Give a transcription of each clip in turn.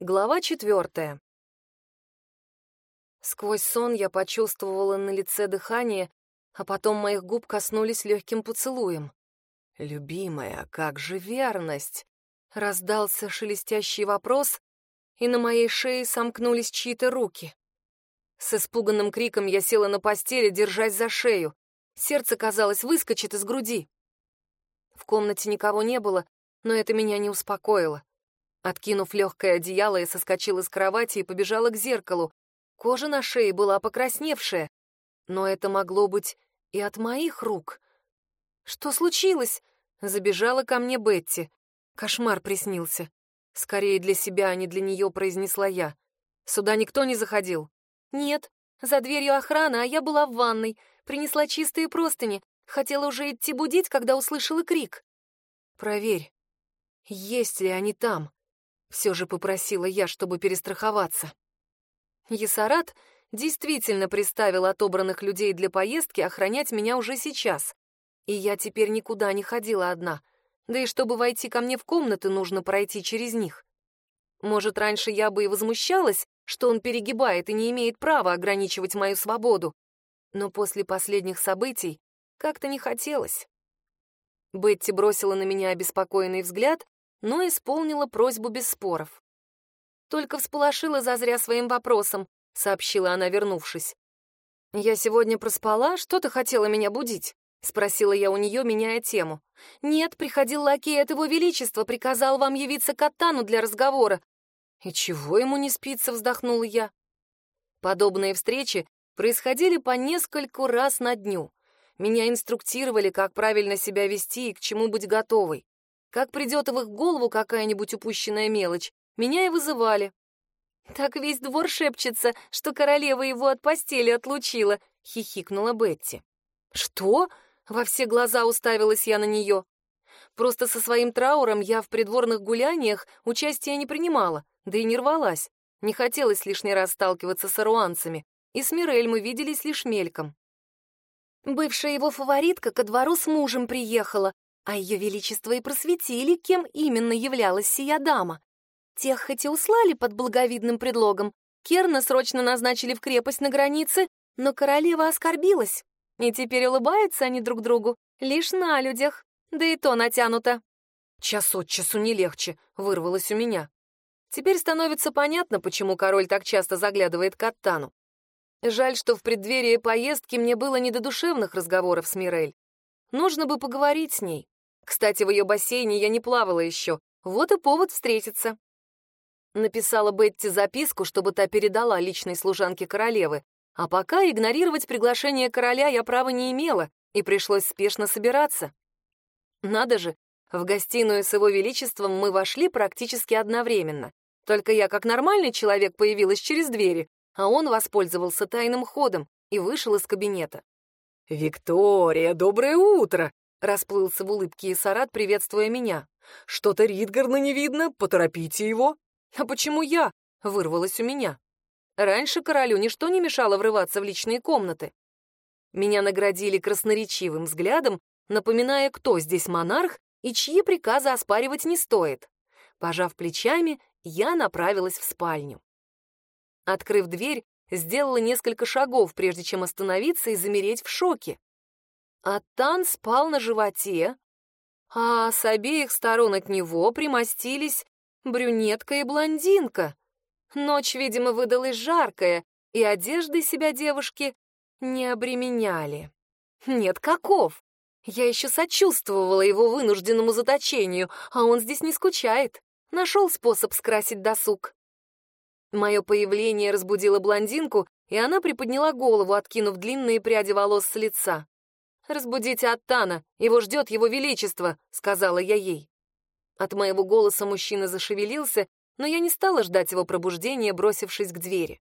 Глава четвертая. Сквозь сон я почувствовала на лице дыхание, а потом моих губ коснулись легким поцелуем. «Любимая, как же верность?» — раздался шелестящий вопрос, и на моей шее сомкнулись чьи-то руки. С испуганным криком я села на постели, держась за шею. Сердце, казалось, выскочит из груди. В комнате никого не было, но это меня не успокоило. Откинув легкое одеяло, я соскочила с кровати и побежала к зеркалу. Кожа на шее была покрасневшая, но это могло быть и от моих рук. «Что случилось?» — забежала ко мне Бетти. Кошмар приснился. Скорее для себя, а не для нее, произнесла я. Сюда никто не заходил? Нет, за дверью охрана, а я была в ванной. Принесла чистые простыни. Хотела уже идти будить, когда услышала крик. Проверь, есть ли они там. Все же попросила я, чтобы перестраховаться. Есарат действительно приставил отобранных людей для поездки охранять меня уже сейчас. И я теперь никуда не ходила одна. Да и чтобы войти ко мне в комнаты, нужно пройти через них. Может, раньше я бы и возмущалась, что он перегибает и не имеет права ограничивать мою свободу. Но после последних событий как-то не хотелось. Бетти бросила на меня обеспокоенный взгляд но исполнила просьбу без споров. «Только всполошила зазря своим вопросом», — сообщила она, вернувшись. «Я сегодня проспала, что ты хотела меня будить?» — спросила я у нее, меняя тему. «Нет, приходил лакей от его величества, приказал вам явиться к Аттану для разговора». «И чего ему не спится?» — вздохнула я. Подобные встречи происходили по нескольку раз на дню. Меня инструктировали, как правильно себя вести и к чему быть готовой. Как придет в их голову какая-нибудь упущенная мелочь, меня и вызывали. «Так весь двор шепчется, что королева его от постели отлучила», — хихикнула Бетти. «Что?» — во все глаза уставилась я на нее. Просто со своим трауром я в придворных гуляниях участия не принимала, да и не рвалась. Не хотелось лишний раз сталкиваться с аруанцами, и с Мирель мы виделись лишь мельком. Бывшая его фаворитка ко двору с мужем приехала, а ее величество и просветили, кем именно являлась сия дама. Тех хоть и услали под благовидным предлогом, Керна срочно назначили в крепость на границе, но королева оскорбилась. И теперь улыбаются они друг другу, лишь на людях, да и то натянуто. Час от часу не легче, вырвалось у меня. Теперь становится понятно, почему король так часто заглядывает к Аттану. Жаль, что в преддверии поездки мне было не до душевных разговоров с Мирель. Нужно бы поговорить с ней. Кстати, в ее бассейне я не плавала еще. Вот и повод встретиться. Написала Бетти записку, чтобы та передала личной служанке королевы. А пока игнорировать приглашение короля я права не имела, и пришлось спешно собираться. Надо же, в гостиную с его величеством мы вошли практически одновременно. Только я, как нормальный человек, появилась через двери, а он воспользовался тайным ходом и вышел из кабинета. «Виктория, доброе утро!» Расплылся в улыбке Исарат, приветствуя меня. «Что-то Ридгарна не видно, поторопите его». «А почему я?» — вырвалось у меня. Раньше королю ничто не мешало врываться в личные комнаты. Меня наградили красноречивым взглядом, напоминая, кто здесь монарх и чьи приказы оспаривать не стоит. Пожав плечами, я направилась в спальню. Открыв дверь, сделала несколько шагов, прежде чем остановиться и замереть в шоке. А Тан спал на животе, а с обеих сторон от него примостились брюнетка и блондинка. Ночь, видимо, выдалась жаркая, и одежды себя девушки не обременяли. Нет, каков? Я еще сочувствовала его вынужденному заточению, а он здесь не скучает. Нашел способ скрасить досуг. Мое появление разбудило блондинку, и она приподняла голову, откинув длинные пряди волос с лица. «Разбудите Аттана, его ждет его величество», — сказала я ей. От моего голоса мужчина зашевелился, но я не стала ждать его пробуждения, бросившись к двери.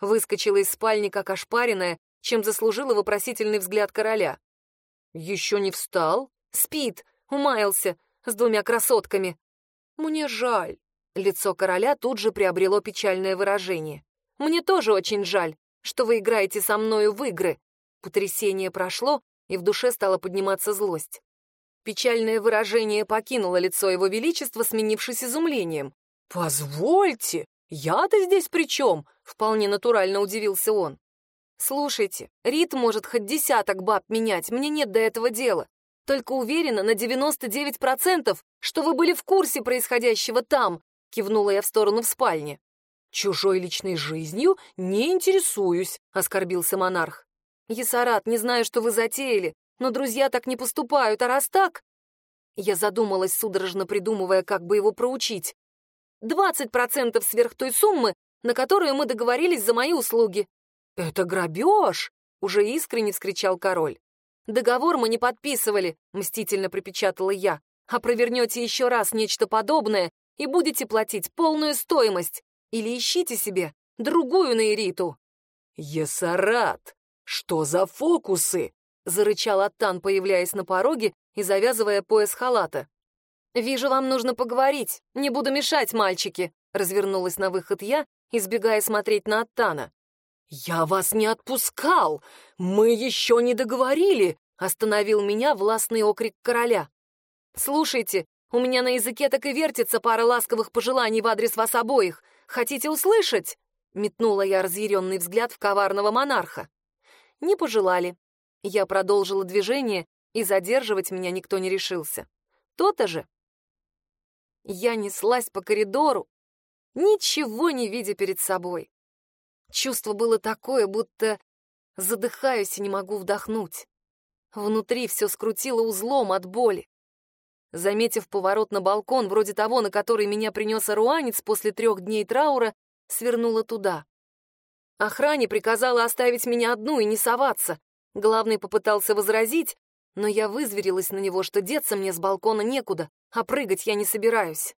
Выскочила из спальни, как ошпаренная, чем заслужила вопросительный взгляд короля. «Еще не встал? Спит, умаялся, с двумя красотками. Мне жаль». Лицо короля тут же приобрело печальное выражение. «Мне тоже очень жаль, что вы играете со мною в игры». Потрясение прошло, и в душе стала подниматься злость. Печальное выражение покинуло лицо его величества, сменившись изумлением. «Позвольте, я-то здесь при чем?» — вполне натурально удивился он. «Слушайте, Рит может хоть десяток баб менять, мне нет до этого дела. Только уверена на 99%, что вы были в курсе происходящего там», — кивнула я в сторону в спальне. «Чужой личной жизнью не интересуюсь», — оскорбился монарх. «Есарат, не знаю, что вы затеяли, но друзья так не поступают, а раз так...» Я задумалась, судорожно придумывая, как бы его проучить. «Двадцать процентов сверх той суммы, на которую мы договорились за мои услуги». «Это грабеж!» — уже искренне вскричал король. «Договор мы не подписывали», — мстительно припечатала я. «А провернете еще раз нечто подобное и будете платить полную стоимость. Или ищите себе другую Нейриту». «Есарат, что за фокусы?» — зарычал Аттан, появляясь на пороге и завязывая пояс халата. «Вижу, вам нужно поговорить. Не буду мешать, мальчики», — развернулась на выход я, избегая смотреть на Аттана. «Я вас не отпускал! Мы еще не договорили!» — остановил меня властный окрик короля. «Слушайте, у меня на языке так и вертится пара ласковых пожеланий в адрес вас обоих. Хотите услышать?» — метнула я разъяренный взгляд в коварного монарха. Не пожелали. Я продолжила движение, и задерживать меня никто не решился. То-то же. Я неслась по коридору, ничего не видя перед собой. Чувство было такое, будто задыхаюсь и не могу вдохнуть. Внутри все скрутило узлом от боли. Заметив поворот на балкон, вроде того, на который меня принес аруанец после трех дней траура, свернула туда. Охране приказала оставить меня одну и не соваться. Главный попытался возразить, но я вызверилась на него, что деться мне с балкона некуда, а прыгать я не собираюсь.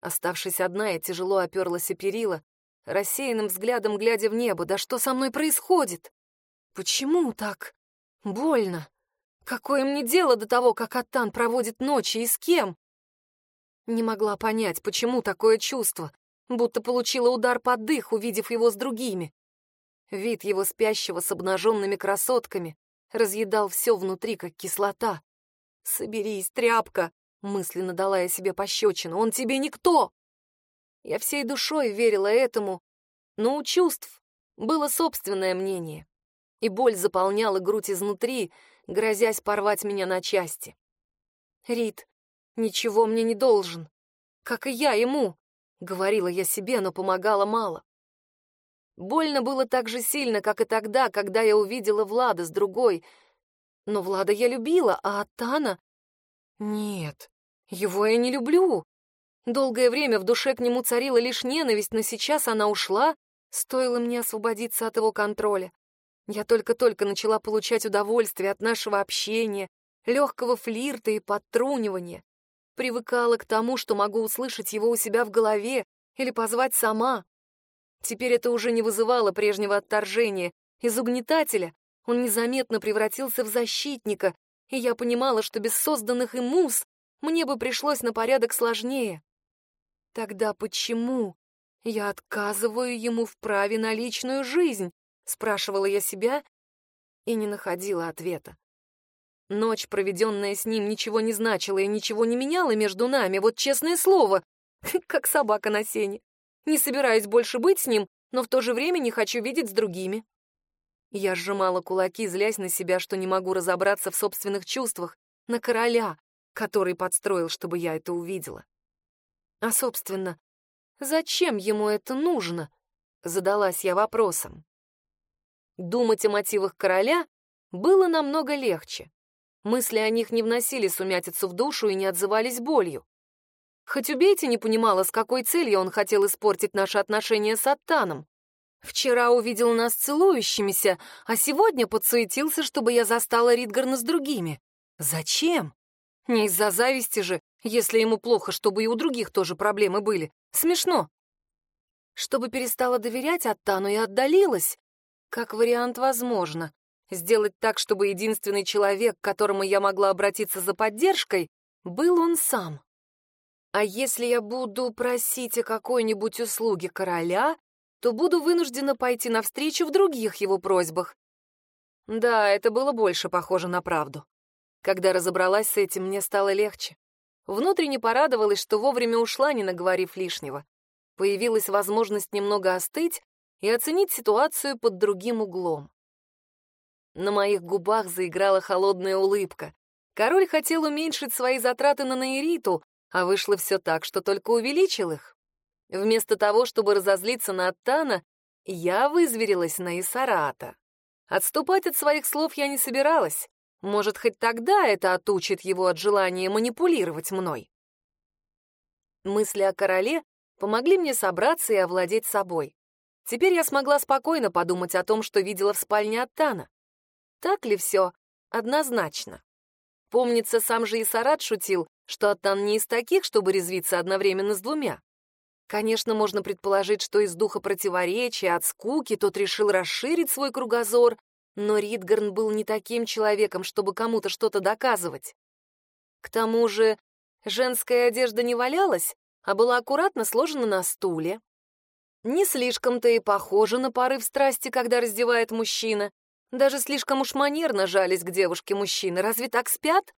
Оставшись одна, я тяжело оперлась о перила, рассеянным взглядом глядя в небо. Да что со мной происходит? Почему так больно? Какое мне дело до того, как Аттан проводит ночи и с кем? Не могла понять, почему такое чувство, будто получила удар под дых, увидев его с другими. Вид его спящего с обнаженными красотками разъедал все внутри, как кислота. «Соберись, тряпка!» — мысленно дала я себе пощечину. «Он тебе никто!» Я всей душой верила этому, но у чувств было собственное мнение, и боль заполняла грудь изнутри, грозясь порвать меня на части. «Рит, ничего мне не должен, как и я ему», — говорила я себе, но помогала мало. Больно было так же сильно, как и тогда, когда я увидела Влада с другой. Но Влада я любила, а Атана... Нет, его я не люблю. Долгое время в душе к нему царила лишь ненависть, но сейчас она ушла, стоило мне освободиться от его контроля. Я только-только начала получать удовольствие от нашего общения, легкого флирта и подтрунивания. Привыкала к тому, что могу услышать его у себя в голове или позвать сама. Теперь это уже не вызывало прежнего отторжения. Из угнетателя он незаметно превратился в защитника, и я понимала, что без созданных им муз мне бы пришлось на порядок сложнее. Тогда почему я отказываю ему в праве на личную жизнь? Спрашивала я себя и не находила ответа. Ночь, проведенная с ним, ничего не значила и ничего не меняла между нами, вот честное слово, как собака на сене. Не собираюсь больше быть с ним, но в то же время не хочу видеть с другими. Я сжимала кулаки, злясь на себя, что не могу разобраться в собственных чувствах, на короля, который подстроил, чтобы я это увидела. А, собственно, зачем ему это нужно? Задалась я вопросом. Думать о мотивах короля было намного легче. Мысли о них не вносили сумятицу в душу и не отзывались болью. Хоть убейте не понимала, с какой целью он хотел испортить наши отношения с Аттаном. Вчера увидел нас целующимися, а сегодня подсуетился, чтобы я застала Ридгарна с другими. Зачем? Не из-за зависти же, если ему плохо, чтобы и у других тоже проблемы были. Смешно. Чтобы перестала доверять Аттану и отдалилась. Как вариант, возможно. Сделать так, чтобы единственный человек, к которому я могла обратиться за поддержкой, был он сам. А если я буду просить о какой-нибудь услуге короля, то буду вынуждена пойти навстречу в других его просьбах. Да, это было больше похоже на правду. Когда разобралась с этим, мне стало легче. Внутренне порадовалась, что вовремя ушла, не наговорив лишнего. Появилась возможность немного остыть и оценить ситуацию под другим углом. На моих губах заиграла холодная улыбка. Король хотел уменьшить свои затраты на Наириту, а вышло все так, что только увеличил их. Вместо того, чтобы разозлиться на Аттана, я вызверилась на Исарата. Отступать от своих слов я не собиралась. Может, хоть тогда это отучит его от желания манипулировать мной. Мысли о короле помогли мне собраться и овладеть собой. Теперь я смогла спокойно подумать о том, что видела в спальне Аттана. Так ли все? Однозначно. Помнится, сам же и шутил, что Аттан не из таких, чтобы резвиться одновременно с двумя. Конечно, можно предположить, что из духа противоречия, от скуки тот решил расширить свой кругозор, но Ридгарн был не таким человеком, чтобы кому-то что-то доказывать. К тому же женская одежда не валялась, а была аккуратно сложена на стуле. Не слишком-то и похожа на порыв страсти, когда раздевает мужчина. Даже слишком уж манерно жались к девушке мужчины. Разве так спят?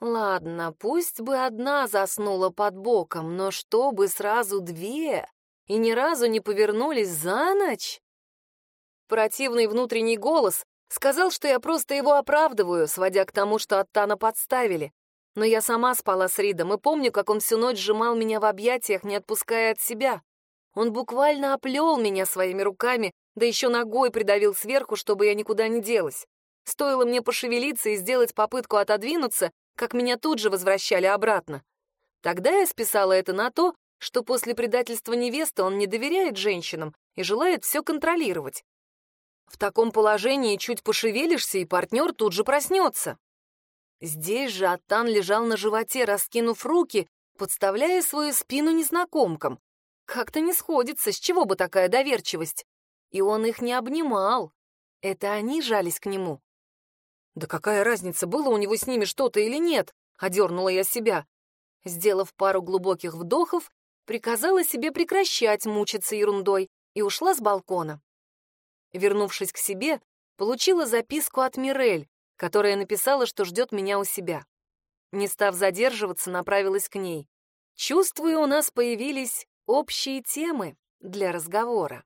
Ладно, пусть бы одна заснула под боком, но чтобы сразу две и ни разу не повернулись за ночь? Противный внутренний голос сказал, что я просто его оправдываю, сводя к тому, что Аттана подставили. Но я сама спала с Ридом и помню, как он всю ночь сжимал меня в объятиях, не отпуская от себя. Он буквально оплел меня своими руками, да еще ногой придавил сверху, чтобы я никуда не делась. Стоило мне пошевелиться и сделать попытку отодвинуться, как меня тут же возвращали обратно. Тогда я списала это на то, что после предательства невесты он не доверяет женщинам и желает все контролировать. В таком положении чуть пошевелишься, и партнер тут же проснется. Здесь же Аттан лежал на животе, раскинув руки, подставляя свою спину незнакомкам. Как-то не сходится, с чего бы такая доверчивость. И он их не обнимал. Это они жались к нему. Да какая разница, было у него с ними что-то или нет? Одернула я себя. Сделав пару глубоких вдохов, приказала себе прекращать мучиться ерундой и ушла с балкона. Вернувшись к себе, получила записку от Мирель, которая написала, что ждет меня у себя. Не став задерживаться, направилась к ней. Чувствую, у нас появились общие темы для разговора.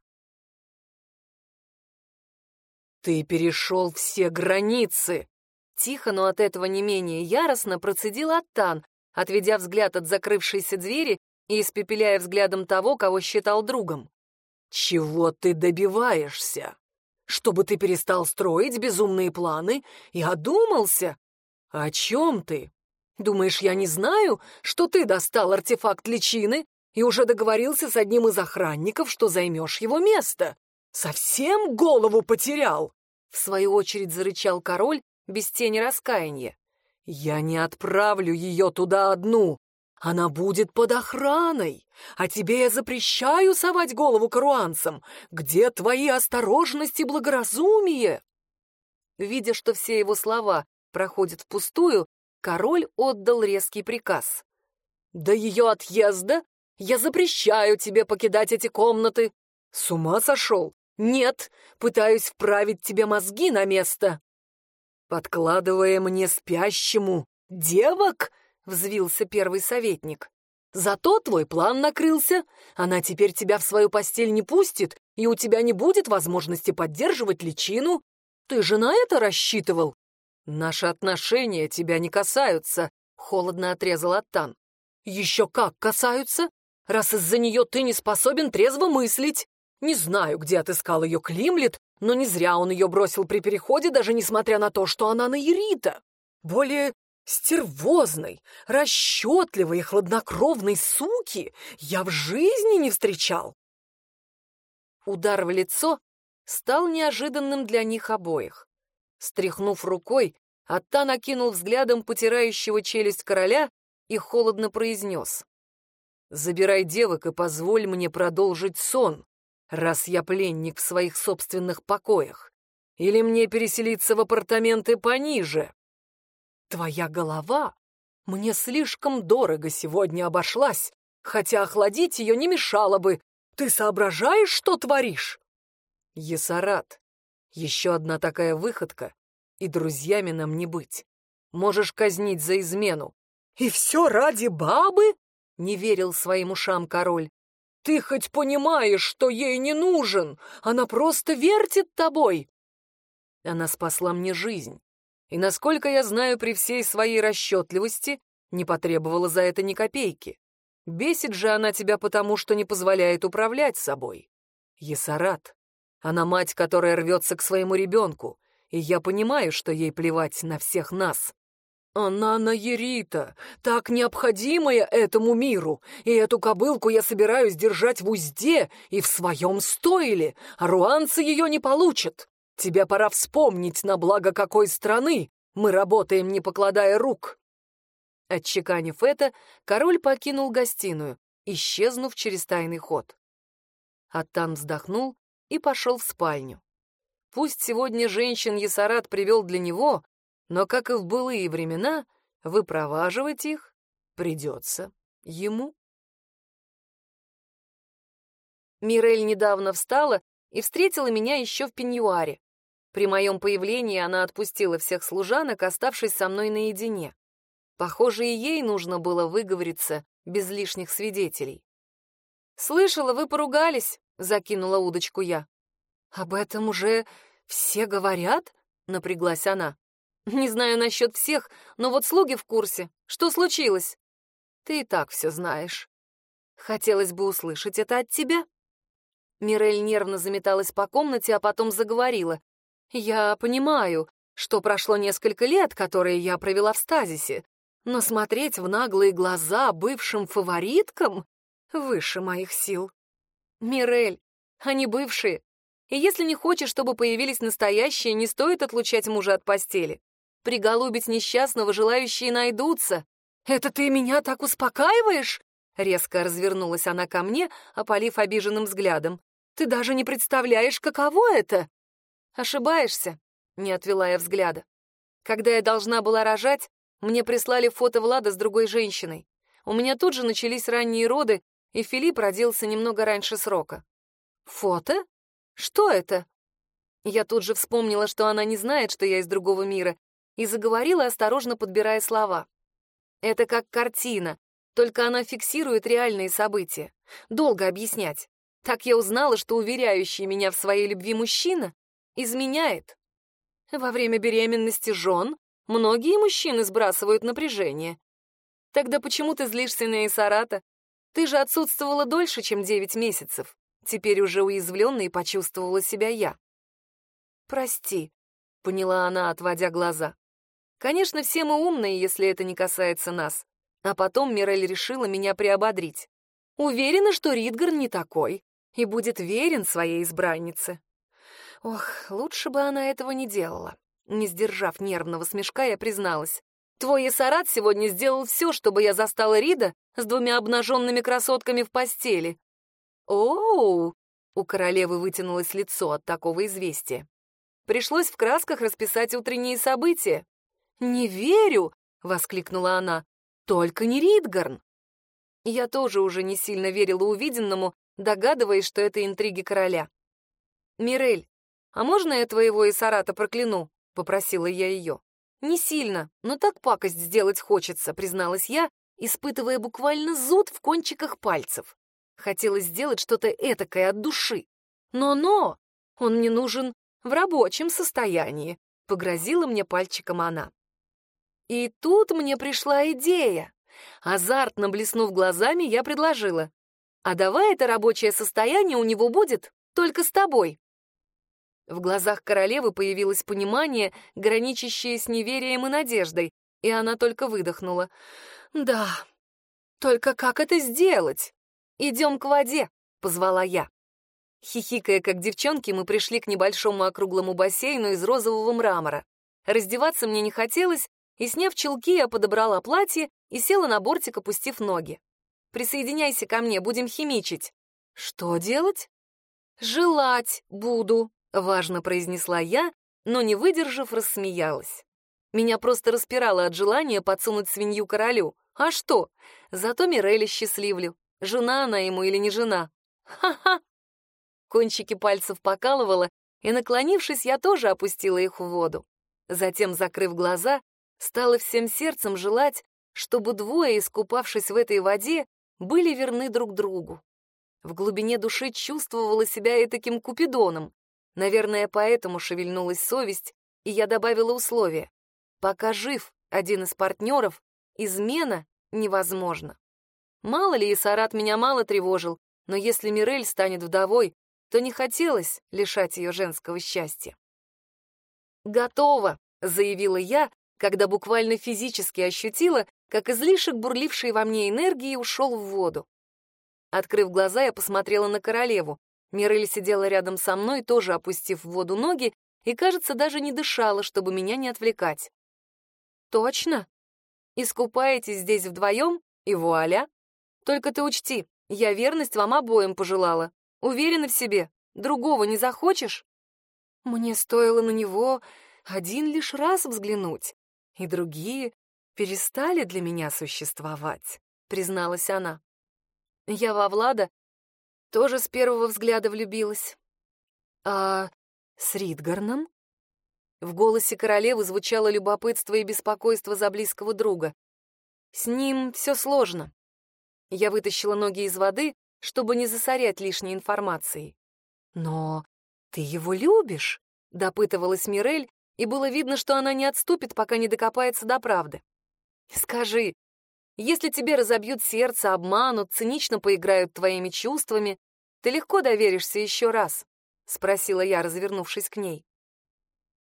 «Ты перешел все границы!» Тихо, но от этого не менее яростно процедил Аттан, отведя взгляд от закрывшейся двери и испепеляя взглядом того, кого считал другом. «Чего ты добиваешься? Чтобы ты перестал строить безумные планы и одумался? О чем ты? Думаешь, я не знаю, что ты достал артефакт личины и уже договорился с одним из охранников, что займешь его место? Совсем голову потерял?» В свою очередь зарычал король без тени раскаяния. «Я не отправлю ее туда одну. Она будет под охраной, а тебе я запрещаю совать голову каруанцам. Где твои осторожность и благоразумие?» Видя, что все его слова проходят впустую, король отдал резкий приказ. «До ее отъезда я запрещаю тебе покидать эти комнаты. С ума сошел? Нет, пытаюсь вправить тебе мозги на место. Подкладывая мне спящему девок?» взвился первый советник. «Зато твой план накрылся. Она теперь тебя в свою постель не пустит, и у тебя не будет возможности поддерживать личину. Ты же на это рассчитывал?» «Наши отношения тебя не касаются», — холодно отрезал Аттан. «Еще как касаются, раз из-за нее ты не способен трезво мыслить. Не знаю, где отыскал ее Климлет, но не зря он ее бросил при переходе, даже несмотря на то, что она на Ирита. Более Стервозной, расчетливой и хладнокровной суки я в жизни не встречал. Удар в лицо стал неожиданным для них обоих. Стряхнув рукой, Атта накинул взглядом потирающего челюсть короля и холодно произнес. «Забирай девок и позволь мне продолжить сон, раз я пленник в своих собственных покоях. Или мне переселиться в апартаменты пониже?» Твоя голова мне слишком дорого сегодня обошлась, хотя охладить ее не мешало бы. Ты соображаешь, что творишь? Есарат, еще одна такая выходка, и друзьями нам не быть. Можешь казнить за измену. «И все ради бабы?» — не верил своим ушам король. «Ты хоть понимаешь, что ей не нужен? Она просто вертит тобой!» Она спасла мне жизнь. И, насколько я знаю, при всей своей расчетливости не потребовала за это ни копейки. Бесит же она тебя потому, что не позволяет управлять собой. Есарат. Она мать, которая рвется к своему ребенку, и я понимаю, что ей плевать на всех нас. Она Наерита, так необходимая этому миру, и эту кобылку я собираюсь держать в узде и в своем стойле, а руанцы ее не получат. Тебе пора вспомнить, на благо какой страны мы работаем, не покладая рук. Отчеканив это, король покинул гостиную, исчезнув через тайный ход. Аттан вздохнул и пошел в спальню. Пусть сегодня женщин Есарат привел для него, но, как и в былые времена, выпроваживать их придется ему. Мирель недавно встала и встретила меня еще в пеньюаре. При моем появлении она отпустила всех служанок, оставшись со мной наедине. Похоже, и ей нужно было выговориться без лишних свидетелей. «Слышала, вы поругались», — закинула удочку я. «Об этом уже все говорят?» — напряглась она. «Не знаю насчет всех, но вот слуги в курсе. Что случилось?» «Ты и так все знаешь. Хотелось бы услышать это от тебя». Мирель нервно заметалась по комнате, а потом заговорила. «Я понимаю, что прошло несколько лет, которые я провела в стазисе, но смотреть в наглые глаза бывшим фавориткам выше моих сил. Мирель, они бывшие, и если не хочешь, чтобы появились настоящие, не стоит отлучать мужа от постели. Приголубить несчастного желающие найдутся. Это ты меня так успокаиваешь? Резко развернулась она ко мне, опалив обиженным взглядом. Ты даже не представляешь, каково это? Ошибаешься, не отвела я взгляда. Когда я должна была рожать, мне прислали фото Влада с другой женщиной. У меня тут же начались ранние роды, и Филипп родился немного раньше срока. Фото? Что это? Я тут же вспомнила, что она не знает, что я из другого мира, и заговорила, осторожно подбирая слова. Это как картина, только она фиксирует реальные события. Долго объяснять. Так я узнала, что уверяющий меня в своей любви мужчина изменяет. Во время беременности жен Многие мужчины сбрасывают напряжение. Тогда почему ты злишься на Исарата? Ты же отсутствовала дольше, чем девять месяцев. Теперь уже уязвленной почувствовала себя я. «Прости», — поняла она, отводя глаза. «Конечно, все мы умные, если это не касается нас». А потом Мирель решила меня приободрить. Уверена, что Ридгар не такой и будет верен своей избраннице. Ох, лучше бы она этого не делала. Не сдержав нервного смешка, я призналась. «Твой Эсарат сегодня сделал все, чтобы я застала Рида с двумя обнаженными красотками в постели». «Оу!» — у королевы вытянулось лицо от такого известия. Пришлось в красках расписать утренние события. «Не верю!» — воскликнула она. «Только не Ридгарн!» Я тоже уже не сильно верила увиденному, догадываясь, что это интриги короля. «Мирель, а можно я твоего Исарата прокляну?» попросила я ее. «Не сильно, но так пакость сделать хочется», — призналась я, испытывая буквально зуд в кончиках пальцев. Хотелось сделать что-то этакое от души. «Но-но! Он мне нужен в рабочем состоянии», — погрозила мне пальчиком она. И тут мне пришла идея. Азартно блеснув глазами, я предложила. «А давай это рабочее состояние у него будет только с тобой. В глазах королевы появилось понимание, граничащее с неверием и надеждой, и она только выдохнула. «Да, только как это сделать? Идем к воде», — позвала я. Хихикая, как девчонки, мы пришли к небольшому округлому бассейну из розового мрамора. Раздеваться мне не хотелось, и, сняв чулки, я подобрала платье и села на бортик, опустив ноги. «Присоединяйся ко мне, будем химичить». «Что делать?» «Желать буду», — важно произнесла я, но, не выдержав, рассмеялась. Меня просто распирало от желания подсунуть свинью королю. А что? Зато Миреля счастливлю. Жена она ему или не жена? Ха-ха! Кончики пальцев покалывало, и, наклонившись, я тоже опустила их в воду. Затем, закрыв глаза, стала всем сердцем желать, чтобы двое, искупавшись в этой воде, были верны друг другу. В глубине души чувствовала себя и таким купидоном. Наверное, поэтому шевельнулась совесть, и я добавила условие. Пока жив один из партнеров, измена невозможна. Мало ли, Исарат меня мало тревожил, но если Мирель станет вдовой, то не хотелось лишать ее женского счастья. «Готово», — заявила я, когда буквально физически ощутила, как излишек бурлившей во мне энергии ушел в воду. Открыв глаза, я посмотрела на королеву. Мирель сидела рядом со мной, тоже опустив в воду ноги, и, кажется, даже не дышала, чтобы меня не отвлекать. «Точно? Искупаетесь здесь вдвоем, и вуаля. Только ты учти, я верность вам обоим пожелала. Уверена в себе, другого не захочешь?» Мне стоило на него один лишь раз взглянуть, и другие перестали для меня существовать, призналась она. Я во Влада тоже с первого взгляда влюбилась. А с Ридгарном? В голосе королевы звучало любопытство и беспокойство за близкого друга. С ним все сложно. Я вытащила ноги из воды, чтобы не засорять лишней информацией. Но ты его любишь? допытывалась Мирель, и было видно, что она не отступит, пока не докопается до правды. Скажи, если тебе разобьют сердце, обманут, цинично поиграют твоими чувствами, ты легко доверишься еще раз? спросила я, развернувшись к ней.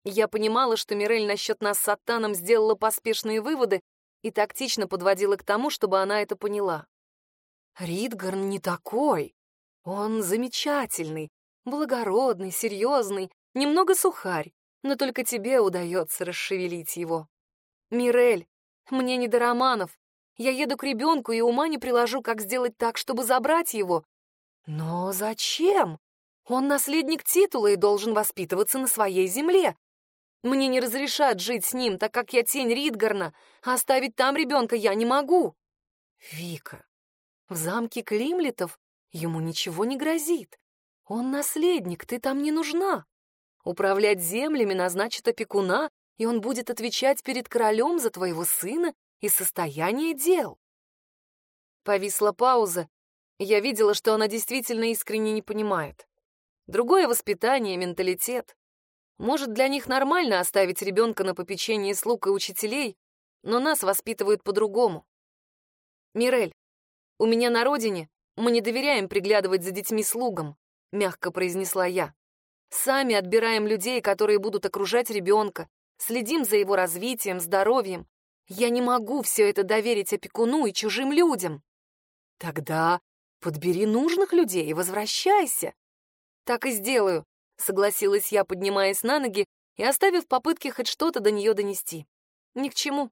Я понимала, что Мирель насчет нас с Аттаном сделала поспешные выводы и тактично подводила к тому, чтобы она это поняла. Ридгарн не такой. Он замечательный, благородный, серьезный, немного сухарь, но только тебе удается расшевелить его. Мирель, мне не до романов. Я еду к ребенку и ума не приложу, как сделать так, чтобы забрать его. Но зачем? Он наследник титула и должен воспитываться на своей земле. Мне не разрешат жить с ним, так как я тень Ридгарна, а оставить там ребенка я не могу. Вика, в замке Климлетов ему ничего не грозит. Он наследник, ты там не нужна. Управлять землями назначат опекуна, и он будет отвечать перед королем за твоего сына и состояние дел. Повисла пауза. Я видела, что она действительно искренне не понимает. Другое воспитание, менталитет. Может, для них нормально оставить ребенка на попечении слуг и учителей, но нас воспитывают по-другому. Мирель, у меня на родине мы не доверяем приглядывать за детьми слугам, мягко произнесла я. Сами отбираем людей, которые будут окружать ребенка, следим за его развитием, здоровьем. Я не могу все это доверить опекуну и чужим людям. Тогда подбери нужных людей и возвращайся. Так и сделаю, согласилась я, поднимаясь на ноги и оставив попытки хоть что-то до нее донести. Ни к чему.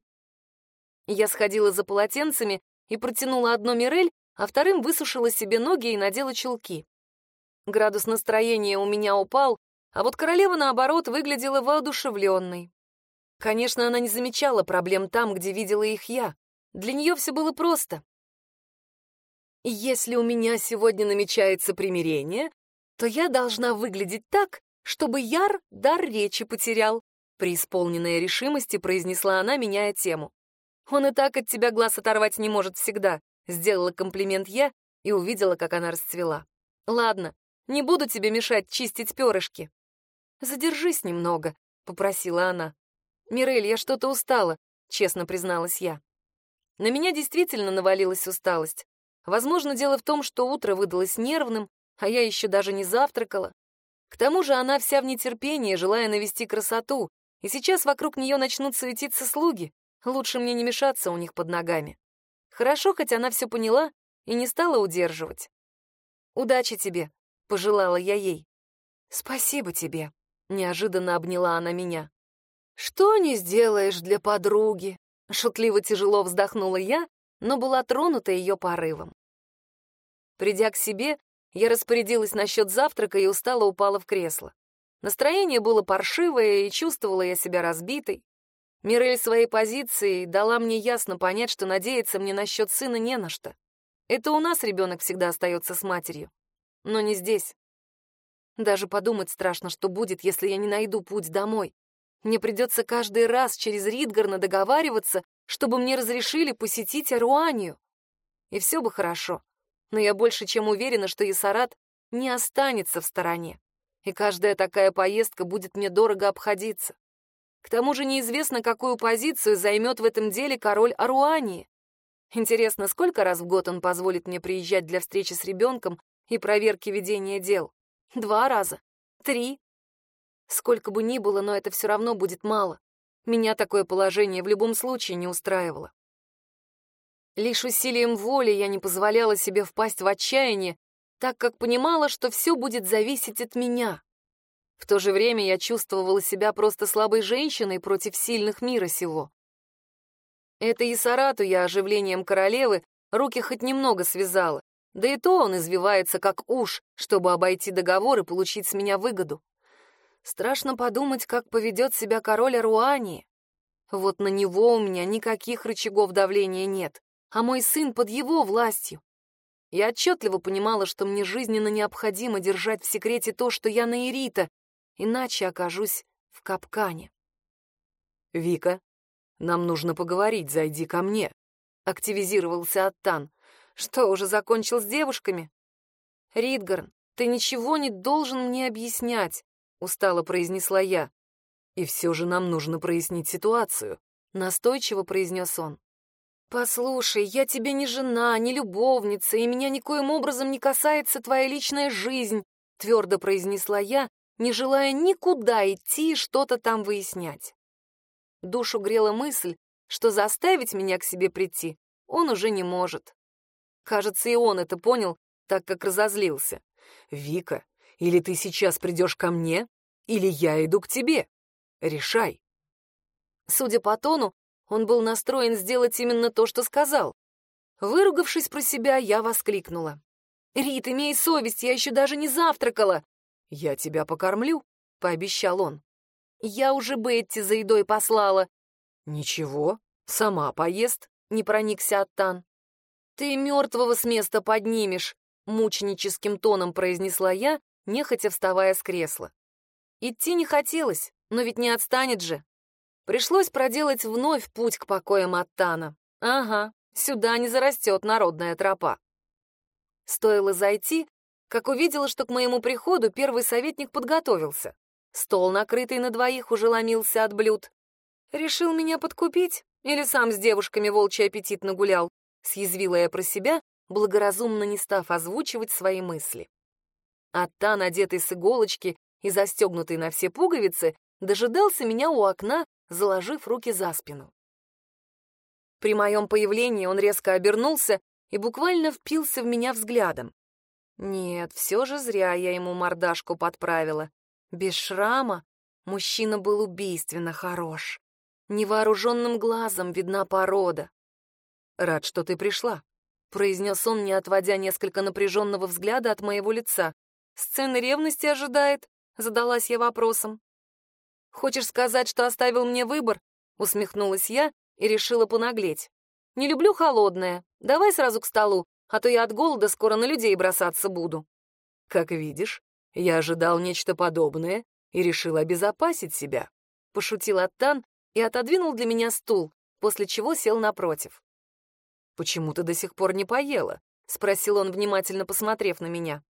Я сходила за полотенцами и протянула одно Мирель, а вторым высушила себе ноги и надела чулки. Градус настроения у меня упал, а вот королева, наоборот, выглядела воодушевленной. Конечно, она не замечала проблем там, где видела их я. Для нее все было просто. Если у меня сегодня намечается примирение, то я должна выглядеть так, чтобы Яр дар речи потерял. Преисполненная решимости произнесла она, меняя тему. Он и так от тебя глаз оторвать не может всегда. Сделала комплимент я и увидела, как она расцвела. Ладно, не буду тебе мешать чистить перышки. Задержись немного, попросила она. Мирель, я что-то устала, честно призналась я. На меня действительно навалилась усталость. Возможно, дело в том, что утро выдалось нервным, а я еще даже не завтракала. К тому же она вся в нетерпении, желая навести красоту, и сейчас вокруг нее начнут суетиться слуги. Лучше мне не мешаться у них под ногами. Хорошо, хоть она все поняла и не стала удерживать. «Удачи тебе», — пожелала я ей. «Спасибо тебе», — неожиданно обняла она меня. «Что не сделаешь для подруги?» — шутливо тяжело вздохнула я, но была тронута ее порывом. Придя к себе, я распорядилась насчет завтрака и устало упала в кресло. Настроение было паршивое, и чувствовала я себя разбитой. Мирель своей позиции дала мне ясно понять, что надеяться мне насчет сына не на что. Это у нас ребенок всегда остается с матерью, но не здесь. Даже подумать страшно, что будет, если я не найду путь домой. Мне придется каждый раз через Ридгарна договариваться, чтобы мне разрешили посетить Аруанию. И все бы хорошо, но я больше чем уверена, что Есарат не останется в стороне, и каждая такая поездка будет мне дорого обходиться. К тому же неизвестно, какую позицию займет в этом деле король Аруании. Интересно, сколько раз в год он позволит мне приезжать для встречи с ребенком и проверки ведения дел? Два раза? Три? Сколько бы ни было, но это все равно будет мало. Меня такое положение в любом случае не устраивало. Лишь усилием воли я не позволяла себе впасть в отчаяние, так как понимала, что все будет зависеть от меня. В то же время я чувствовала себя просто слабой женщиной против сильных мира сего. Это и Сарату я оживлением королевы руки хоть немного связала, да и то он извивается как уж, чтобы обойти договор и получить с меня выгоду. Страшно подумать, как поведет себя король Аруании. Вот на него у меня никаких рычагов давления нет, а мой сын под его властью. Я отчетливо понимала, что мне жизненно необходимо держать в секрете то, что я Наирита, иначе окажусь в капкане. «Вика, нам нужно поговорить, зайди ко мне», — активизировался Аттан. «Что, уже закончил с девушками?» «Ридгарн, ты ничего не должен мне объяснять. — устало произнесла я. «И все же нам нужно прояснить ситуацию», — настойчиво произнес он. «Послушай, я тебе не жена, не любовница, и меня никоим образом не касается твоя личная жизнь», — твердо произнесла я, не желая никуда идти и что-то там выяснять. Душу грела мысль, что заставить меня к себе прийти он уже не может. Кажется, и он это понял, так как разозлился. «Вика, или ты сейчас придешь ко мне, или я иду к тебе. Решай. Судя по тону, он был настроен сделать именно то, что сказал. Выругавшись про себя, я воскликнула. «Рит, имей совесть, я еще даже не завтракала!» «Я тебя покормлю», — пообещал он. «Я уже Бетти за едой послала». «Ничего, сама поест», — не проникся Аттан. «Ты мертвого с места поднимешь», — мученическим тоном произнесла я нехотя вставая с кресла. Идти не хотелось, но ведь не отстанет же. Пришлось проделать вновь путь к покоям Аттана. Ага, сюда не зарастет народная тропа. Стоило зайти, как увидела, что к моему приходу первый советник подготовился. Стол, накрытый на двоих, уже ломился от блюд. Решил меня подкупить или сам с девушками волчий аппетит нагулял? Съязвила я про себя, благоразумно не став озвучивать свои мысли. А та, надетый с иголочки и застегнутый на все пуговицы, дожидался меня у окна, заложив руки за спину. При моем появлении он резко обернулся и буквально впился в меня взглядом. Нет, все же зря я ему мордашку подправила. Без шрама мужчина был убийственно хорош. Невооруженным глазом видна порода. «Рад, что ты пришла», — произнес он, не отводя несколько напряженного взгляда от моего лица. Сцены ревности ожидает?» — задалась я вопросом. «Хочешь сказать, что оставил мне выбор?» — усмехнулась я и решила понаглеть. «Не люблю холодное. Давай сразу к столу, а то я от голода скоро на людей бросаться буду». «Как видишь, я ожидал нечто подобное и решил обезопасить себя», — пошутил Аттан и отодвинул для меня стул, после чего сел напротив. «Почему ты до сих пор не поела?» — спросил он, внимательно посмотрев на меня.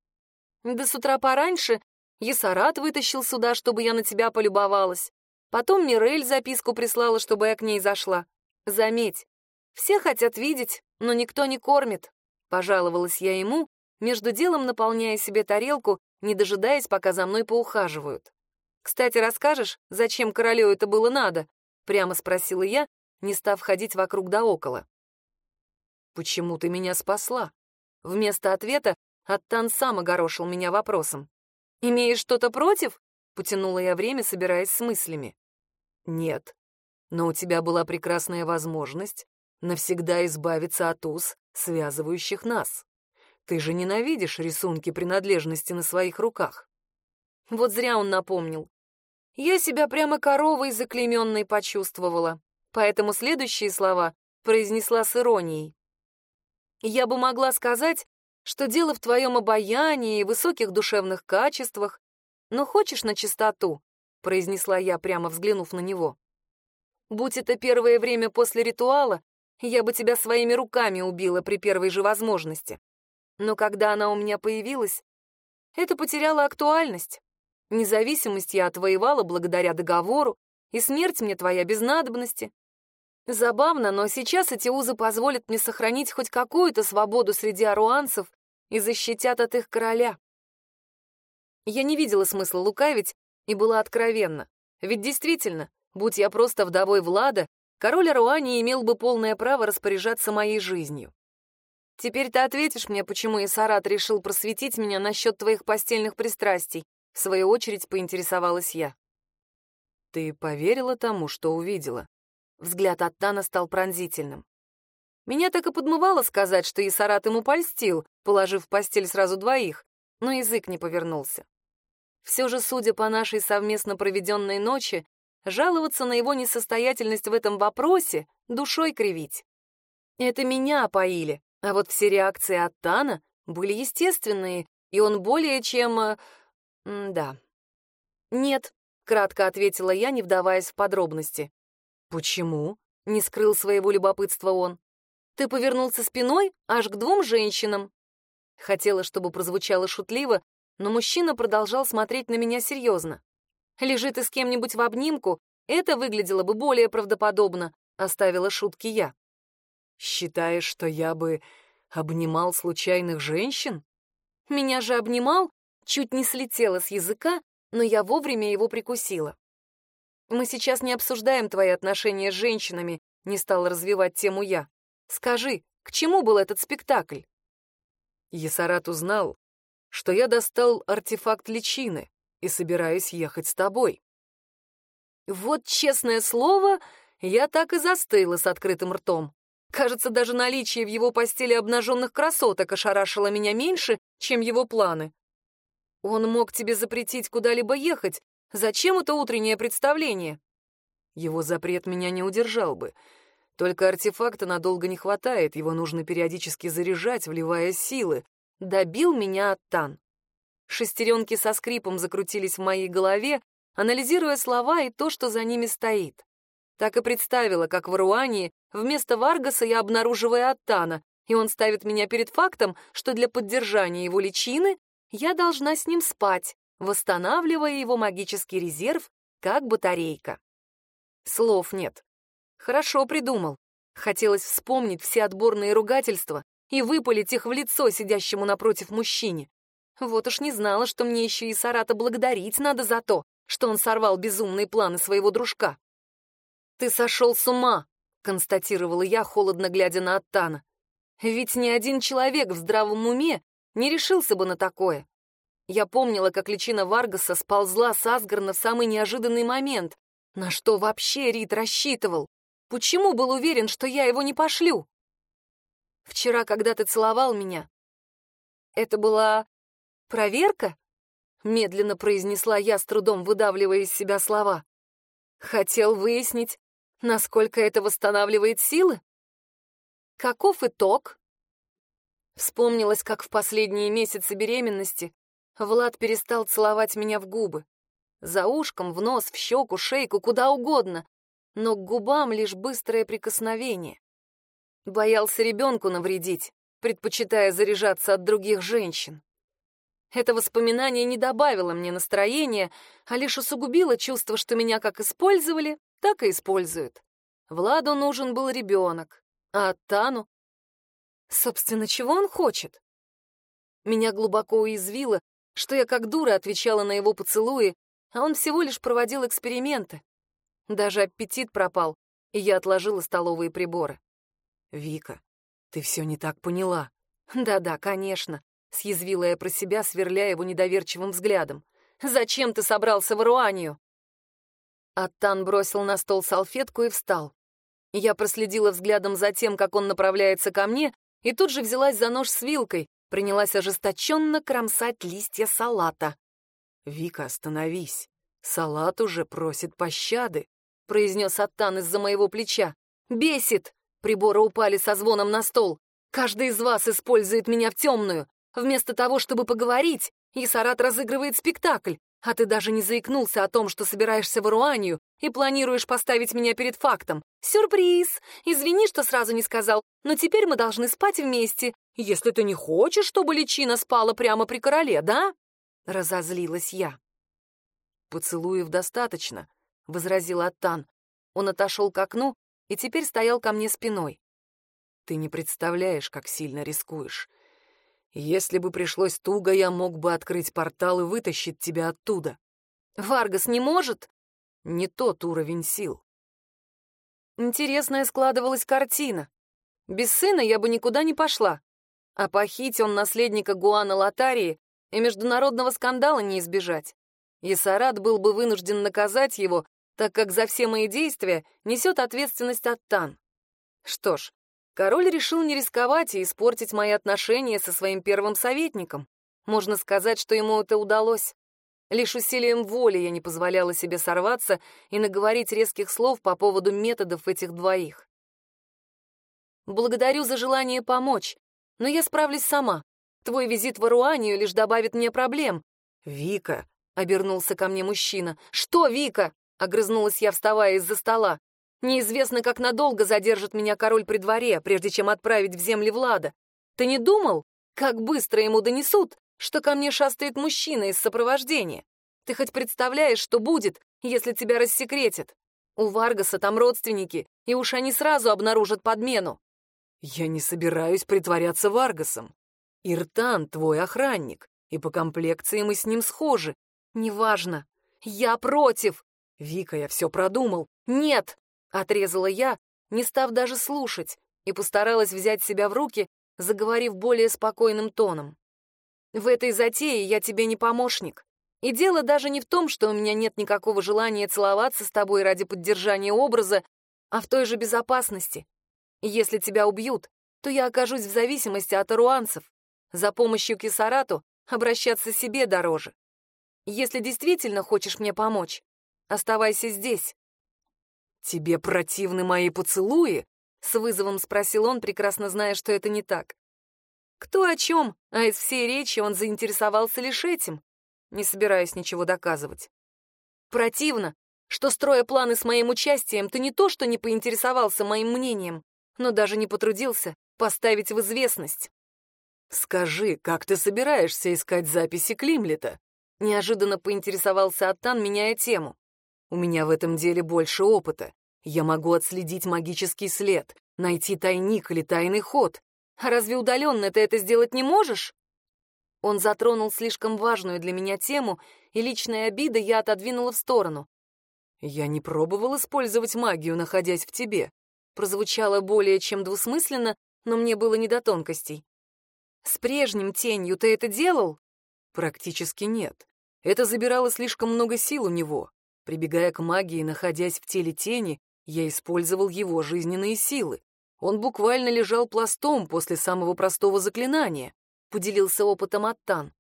Да с утра пораньше Есарат вытащил сюда, чтобы я на тебя полюбовалась. Потом Мирель записку прислала, чтобы я к ней зашла. Заметь, все хотят видеть, но никто не кормит. Пожаловалась я ему, между делом наполняя себе тарелку, не дожидаясь, пока за мной поухаживают. «Кстати, расскажешь, зачем королю это было надо?» — прямо спросила я, не став ходить вокруг да около. «Почему ты меня спасла?» Вместо ответа Аттан сам огорошил меня вопросом. «Имеешь что-то против?» — потянула я время, собираясь с мыслями. «Нет, но у тебя была прекрасная возможность навсегда избавиться от уз, связывающих нас. Ты же ненавидишь рисунки принадлежности на своих руках». Вот зря он напомнил. Я себя прямо коровой заклейменной почувствовала, поэтому следующие слова произнесла с иронией. Я бы могла сказать, что дело в твоем обаянии и высоких душевных качествах. Но хочешь на чистоту?» — произнесла я, прямо взглянув на него. Будь это первое время после ритуала, я бы тебя своими руками убила при первой же возможности. Но когда она у меня появилась, это потеряло актуальность. Независимость я отвоевала благодаря договору, и смерть мне твоя без надобности. Забавно, но сейчас эти узы позволят мне сохранить хоть какую-то свободу среди аруанцев и защитят от их короля. Я не видела смысла лукавить и была откровенна. Ведь действительно, будь я просто вдовой Влада, король Аруани имел бы полное право распоряжаться моей жизнью. Теперь ты ответишь мне, почему Исарат решил просветить меня насчет твоих постельных пристрастий, в свою очередь поинтересовалась я. Ты поверила тому, что увидела? Взгляд Аттана стал пронзительным. Меня так и подмывало сказать, что Исарат ему польстил, положив в постель сразу двоих, но язык не повернулся. Все же, судя по нашей совместно проведенной ночи, жаловаться на его несостоятельность в этом вопросе — душой кривить. Это меня опоили, а вот все реакции от Тана были естественные, и он более чем... Э, да. «Нет», — кратко ответила я, не вдаваясь в подробности. «Почему?» — не скрыл своего любопытства он. «Ты повернулся спиной аж к двум женщинам». Хотела, чтобы прозвучало шутливо, но мужчина продолжал смотреть на меня серьезно. «Лежит ты с кем-нибудь в обнимку, это выглядело бы более правдоподобно», — оставила шутки я. Считаешь, что я бы обнимал случайных женщин? Меня же обнимал, чуть не слетело с языка, но я вовремя его прикусила. Мы сейчас не обсуждаем твои отношения с женщинами, не стал развивать тему я. Скажи, к чему был этот спектакль? Есарат узнал, что я достал артефакт личины и собираюсь ехать с тобой. Вот честное слово, я так и застыла с открытым ртом. Кажется, даже наличие в его постели обнаженных красоток ошарашило меня меньше, чем его планы. Он мог тебе запретить куда-либо ехать. Зачем это утреннее представление? Его запрет меня не удержал бы. Только артефакта надолго не хватает, его нужно периодически заряжать, вливая силы. Добил меня Аттан. Шестеренки со скрипом закрутились в моей голове, анализируя слова и то, что за ними стоит. Так и представила, как в Руании вместо Варгаса я обнаруживаю Аттана, и он ставит меня перед фактом, что для поддержания его личины я должна с ним спать, восстанавливая его магический резерв, как батарейка. Слов нет. Хорошо придумал. Хотелось вспомнить все отборные ругательства и выпалить их в лицо сидящему напротив мужчине. Вот уж не знала, что мне еще и Сарата благодарить надо за то, что он сорвал безумные планы своего дружка. «Ты сошел с ума», — констатировала я, холодно глядя на Аттана. «Ведь ни один человек в здравом уме не решился бы на такое. Я помнила, как личина Варгаса сползла с Асгарна в самый неожиданный момент. На что вообще Рид рассчитывал? Почему был уверен, что я его не пошлю? Вчера, когда ты целовал меня, это была проверка? Медленно произнесла я, с трудом выдавливая из себя слова. Хотел выяснить, Насколько это восстанавливает силы? Каков итог? Вспомнилось, как в последние месяцы беременности Влад перестал целовать меня в губы. За ушком, в нос, в щеку, шейку, куда угодно, но к губам лишь быстрое прикосновение. Боялся ребенку навредить, предпочитая заряжаться от других женщин. Это воспоминание не добавило мне настроения, а лишь усугубило чувство, что меня как использовали, так и используют. Владу нужен был ребенок, а Тану... Собственно, чего он хочет? Меня глубоко уязвило, что я как дура отвечала на его поцелуи, а он всего лишь проводил эксперименты. Даже аппетит пропал, и я отложила столовые приборы. «Вика, ты все не так поняла». «Да-да, конечно», — съязвила я про себя, сверляя его недоверчивым взглядом. «Зачем ты собрался в Руанию?» Аттан бросил на стол салфетку и встал. Я проследила взглядом за тем, как он направляется ко мне, и тут же взялась за нож с вилкой, принялась ожесточенно кромсать листья салата. «Вика, остановись. Салат уже просит пощады», — произнес Аттан из-за моего плеча. «Бесит!» — приборы упали со звоном на стол. «Каждый из вас использует меня в темную. Вместо того, чтобы поговорить, Исарат разыгрывает спектакль, А ты даже не заикнулся о том, что собираешься в Ируанию и планируешь поставить меня перед фактом. Сюрприз! Извини, что сразу не сказал, но теперь мы должны спать вместе, если ты не хочешь, чтобы личина спала прямо при короле, да?» Разозлилась я. «Поцелуев достаточно», — возразил Аттан. Он отошел к окну и теперь стоял ко мне спиной. «Ты не представляешь, как сильно рискуешь. Если бы пришлось туго, я мог бы открыть портал и вытащить тебя оттуда. Варгас не может? Не тот уровень сил. Интересная складывалась картина. Без сына я бы никуда не пошла. А похитить он наследника Гуана Латарии, и международного скандала не избежать. Есарат был бы вынужден наказать его, так как за все мои действия несет ответственность Аттан. Что ж, Король решил не рисковать и испортить мои отношения со своим первым советником. Можно сказать, что ему это удалось. Лишь усилием воли я не позволяла себе сорваться и наговорить резких слов по поводу методов этих двоих. Благодарю за желание помочь, но я справлюсь сама. Твой визит в Аруанию лишь добавит мне проблем. Вика, — обернулся ко мне мужчина. «Что, Вика?» — огрызнулась я, вставая из-за стола. Неизвестно, как надолго задержит меня король при дворе, прежде чем отправить в земли Влада. Ты не думал, как быстро ему донесут, что ко мне шастает мужчина из сопровождения? Ты хоть представляешь, что будет, если тебя рассекретят? У Варгаса там родственники, и уж они сразу обнаружат подмену. Я не собираюсь притворяться Варгасом. Иртан — твой охранник, и по комплекции мы с ним схожи. Неважно. Я против. Вика, я все продумал. Нет, Отрезала я, не став даже слушать, и постаралась взять себя в руки, заговорив более спокойным тоном. «В этой затее я тебе не помощник. И дело даже не в том, что у меня нет никакого желания целоваться с тобой ради поддержания образа, а в той же безопасности. Если тебя убьют, то я окажусь в зависимости от аруанцев. За помощью к Кисарату обращаться себе дороже. Если действительно хочешь мне помочь, оставайся здесь. «Тебе противны мои поцелуи?» — с вызовом спросил он, прекрасно зная, что это не так. «Кто о чем? А из всей речи он заинтересовался лишь этим. Не собираюсь ничего доказывать. Противно, что, строя планы с моим участием, ты не то что не поинтересовался моим мнением, но даже не потрудился поставить в известность». «Скажи, как ты собираешься искать записи Климлета?» Неожиданно поинтересовался Аттан, меняя тему. У меня в этом деле больше опыта. Я могу отследить магический след, найти тайник или тайный ход. А разве удаленно ты это сделать не можешь? Он затронул слишком важную для меня тему, и личные обиды я отодвинула в сторону. «Я не пробовал использовать магию, находясь в тебе», прозвучало более чем двусмысленно, но мне было не до тонкостей. «С прежним тенью ты это делал?» «Практически нет. Это забирало слишком много сил у него. Прибегая к магии, находясь в теле тени, я использовал его жизненные силы. Он буквально лежал пластом после самого простого заклинания, поделился опытом Аттан.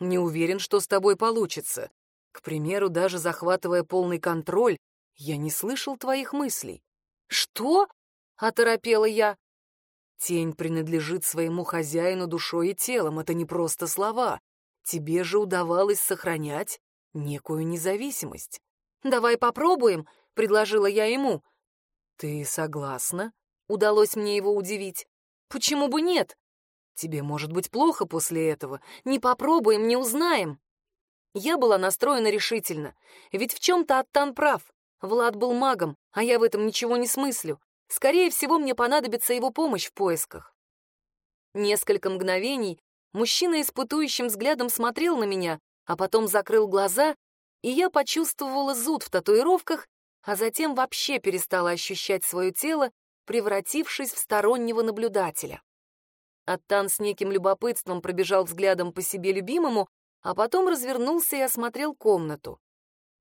Не уверен, что с тобой получится. К примеру, даже захватывая полный контроль, я не слышал твоих мыслей. Что? оторопела я. Тень принадлежит своему хозяину душой и телом, это не просто слова. Тебе же удавалось сохранять некую независимость. «Давай попробуем», — предложила я ему. «Ты согласна?» — удалось мне его удивить. «Почему бы нет? Тебе может быть плохо после этого. Не попробуем, не узнаем». Я была настроена решительно, ведь в чем-то Аттан прав. Влад был магом, а я в этом ничего не смыслю. Скорее всего, мне понадобится его помощь в поисках. Несколько мгновений мужчина испытующим взглядом смотрел на меня, а потом закрыл глаза и я почувствовала зуд в татуировках, а затем вообще перестала ощущать свое тело, превратившись в стороннего наблюдателя. Аттан с неким любопытством пробежал взглядом по себе любимому, а потом развернулся и осмотрел комнату.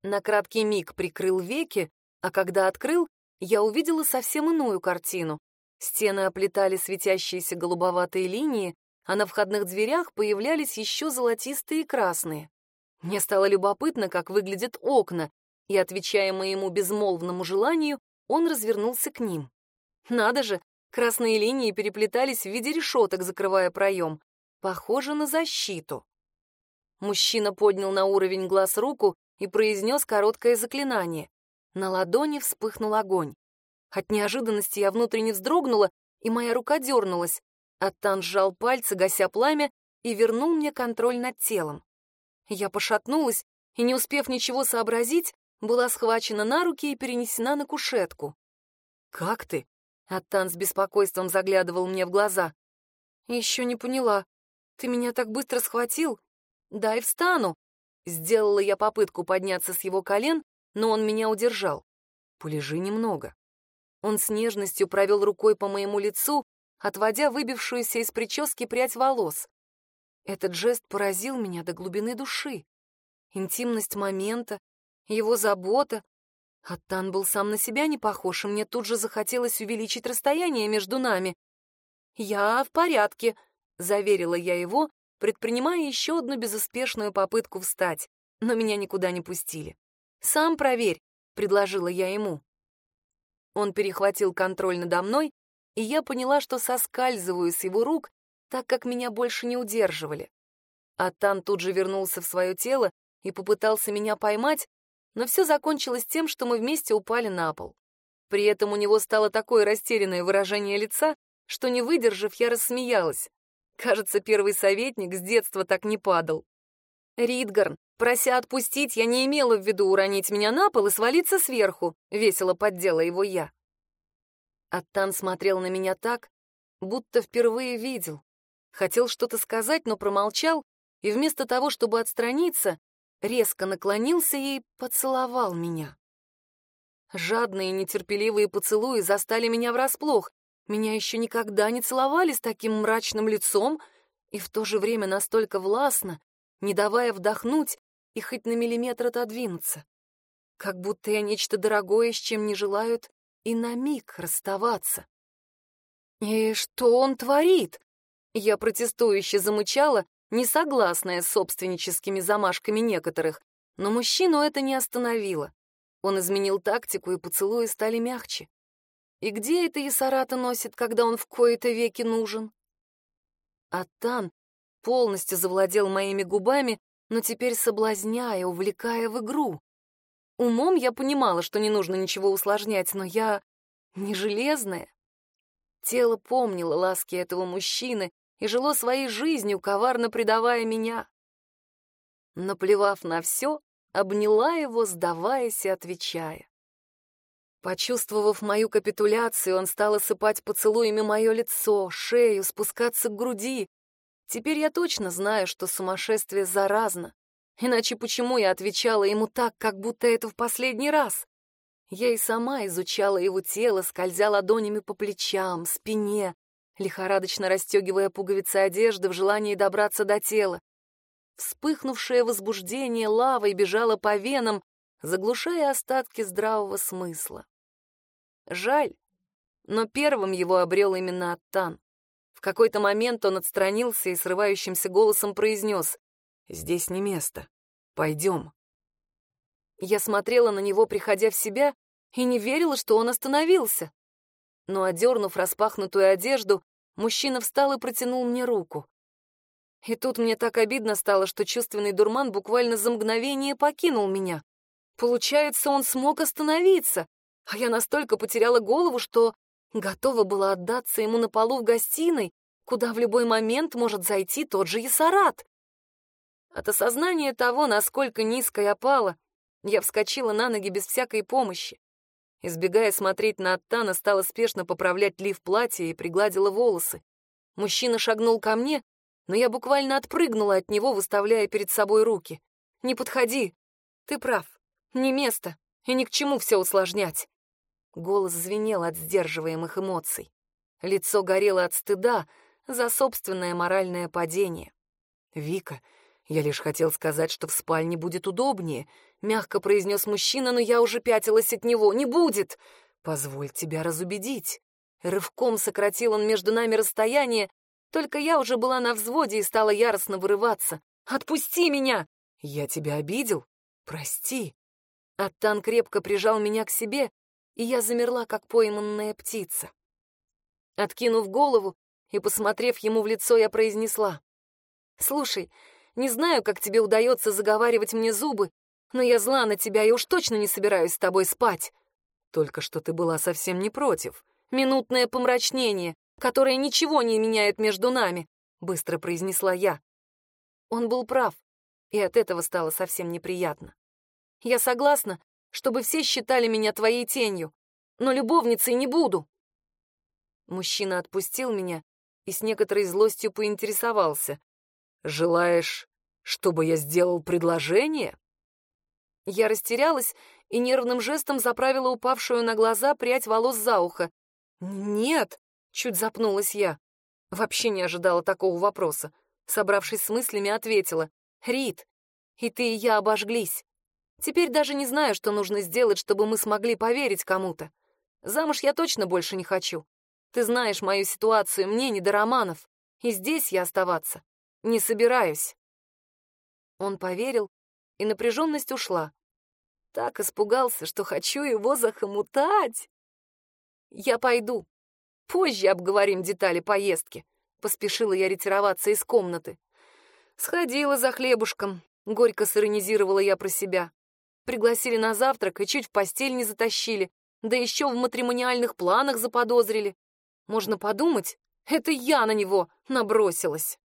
На краткий миг прикрыл веки, а когда открыл, я увидела совсем иную картину. Стены оплетали светящиеся голубоватые линии, а на входных дверях появлялись еще золотистые и красные. Мне стало любопытно, как выглядят окна, и, отвечая моему безмолвному желанию, он развернулся к ним. Надо же, красные линии переплетались в виде решеток, закрывая проем. Похоже на защиту. Мужчина поднял на уровень глаз руку и произнес короткое заклинание. На ладони вспыхнул огонь. От неожиданности я внутренне вздрогнула, и моя рука дернулась. Аттан сжал пальцы, гася пламя, и вернул мне контроль над телом. Я пошатнулась и, не успев ничего сообразить, была схвачена на руки и перенесена на кушетку. «Как ты?» — Аттан с беспокойством заглядывал мне в глаза. «Еще не поняла. Ты меня так быстро схватил? Дай встану!» Сделала я попытку подняться с его колен, но он меня удержал. «Полежи немного». Он с нежностью провел рукой по моему лицу, отводя выбившуюся из прически прядь волос. Этот жест поразил меня до глубины души. Интимность момента, его забота. Аттан был сам на себя не похож, и мне тут же захотелось увеличить расстояние между нами. «Я в порядке», — заверила я его, предпринимая еще одну безуспешную попытку встать, но меня никуда не пустили. «Сам проверь», — предложила я ему. Он перехватил контроль надо мной, и я поняла, что соскальзываю с его рук, так как меня больше не удерживали. Атан тут же вернулся в свое тело и попытался меня поймать, но все закончилось тем, что мы вместе упали на пол. При этом у него стало такое растерянное выражение лица, что, не выдержав, я рассмеялась. Кажется, первый советник с детства так не падал. Ридгарн, прося отпустить, я не имела в виду уронить меня на пол и свалиться сверху, весело поддела его я. Аттан смотрел на меня так, будто впервые видел. Хотел что-то сказать, но промолчал, и вместо того, чтобы отстраниться, резко наклонился и поцеловал меня. Жадные нетерпеливые поцелуи застали меня врасплох. Меня еще никогда не целовали с таким мрачным лицом и в то же время настолько властно, не давая вдохнуть и хоть на миллиметр отодвинуться. Как будто я нечто дорогое, с чем не желают и на миг расставаться. И что он творит? Я протестующе замычала, не согласная с собственническими замашками некоторых, но мужчину это не остановило. Он изменил тактику, и поцелуи стали мягче. И где это Ясарата носит, когда он в кои-то веки нужен? Атан полностью завладел моими губами, но теперь соблазняя, увлекая в игру. Умом я понимала, что не нужно ничего усложнять, но я не железная. Тело помнило ласки этого мужчины и жило своей жизнью, коварно предавая меня. Наплевав на все, обняла его, сдаваясь и отвечая. Почувствовав мою капитуляцию, он стал осыпать поцелуями мое лицо, шею, спускаться к груди. Теперь я точно знаю, что сумасшествие заразно. Иначе почему я отвечала ему так, как будто это в последний раз? Я и сама изучала его тело, скользя ладонями по плечам, спине, лихорадочно расстегивая пуговицы одежды в желании добраться до тела. Вспыхнувшее возбуждение лавой бежало по венам, заглушая остатки здравого смысла. Жаль, но первым его обрел именно Аттан. В какой-то момент он отстранился и срывающимся голосом произнес «Здесь не место. Пойдем». Я смотрела на него, приходя в себя, и не верила, что он остановился. Но, одернув распахнутую одежду, мужчина встал и протянул мне руку. И тут мне так обидно стало, что чувственный дурман буквально за мгновение покинул меня. Получается, он смог остановиться, а я настолько потеряла голову, что готова была отдаться ему на полу в гостиной, куда в любой момент может зайти тот же Ясарат. От осознания того, насколько низко я пала, я вскочила на ноги без всякой помощи. Избегая смотреть на Аттана, стала спешно поправлять лиф платья и пригладила волосы. Мужчина шагнул ко мне, но я буквально отпрыгнула от него, выставляя перед собой руки. «Не подходи! Ты прав. Не место, и ни к чему все усложнять!» Голос звенел от сдерживаемых эмоций. Лицо горело от стыда за собственное моральное падение. «Вика, я лишь хотел сказать, что в спальне будет удобнее», — мягко произнес мужчина, но я уже пятилась от него. «Не будет! Позволь тебя разубедить». Рывком сократил он между нами расстояние, только я уже была на взводе и стала яростно вырываться. «Отпусти меня!» «Я тебя обидел? Прости!» Аттан крепко прижал меня к себе, и я замерла, как пойманная птица. Откинув голову и посмотрев ему в лицо, я произнесла. «Слушай, Не знаю, как тебе удается заговаривать мне зубы, но я зла на тебя и уж точно не собираюсь с тобой спать. Только что ты была совсем не против. Минутное помрачнение, которое ничего не меняет между нами, быстро произнесла я. Он был прав, и от этого стало совсем неприятно. Я согласна, чтобы все считали меня твоей тенью, но любовницей не буду. Мужчина отпустил меня и с некоторой злостью поинтересовался. «Желаешь, чтобы я сделал предложение?» Я растерялась и нервным жестом заправила упавшую на глаза прядь волос за ухо. «Нет», — чуть запнулась я. Вообще не ожидала такого вопроса. Собравшись с мыслями, ответила. «Рит, и ты, и я обожглись. Теперь даже не знаю, что нужно сделать, чтобы мы смогли поверить кому-то. Замуж я точно больше не хочу. Ты знаешь мою ситуацию, мне не до романов. И здесь я оставаться не собираюсь. Он поверил, и напряженность ушла. Так испугался, что хочу его захомутать. Я пойду. Позже обговорим детали поездки. Поспешила я ретироваться из комнаты. Сходила за хлебушком. Горько сиронизировала я про себя. Пригласили на завтрак и чуть в постель не затащили, да еще в матримониальных планах заподозрили. Можно подумать, это я на него набросилась.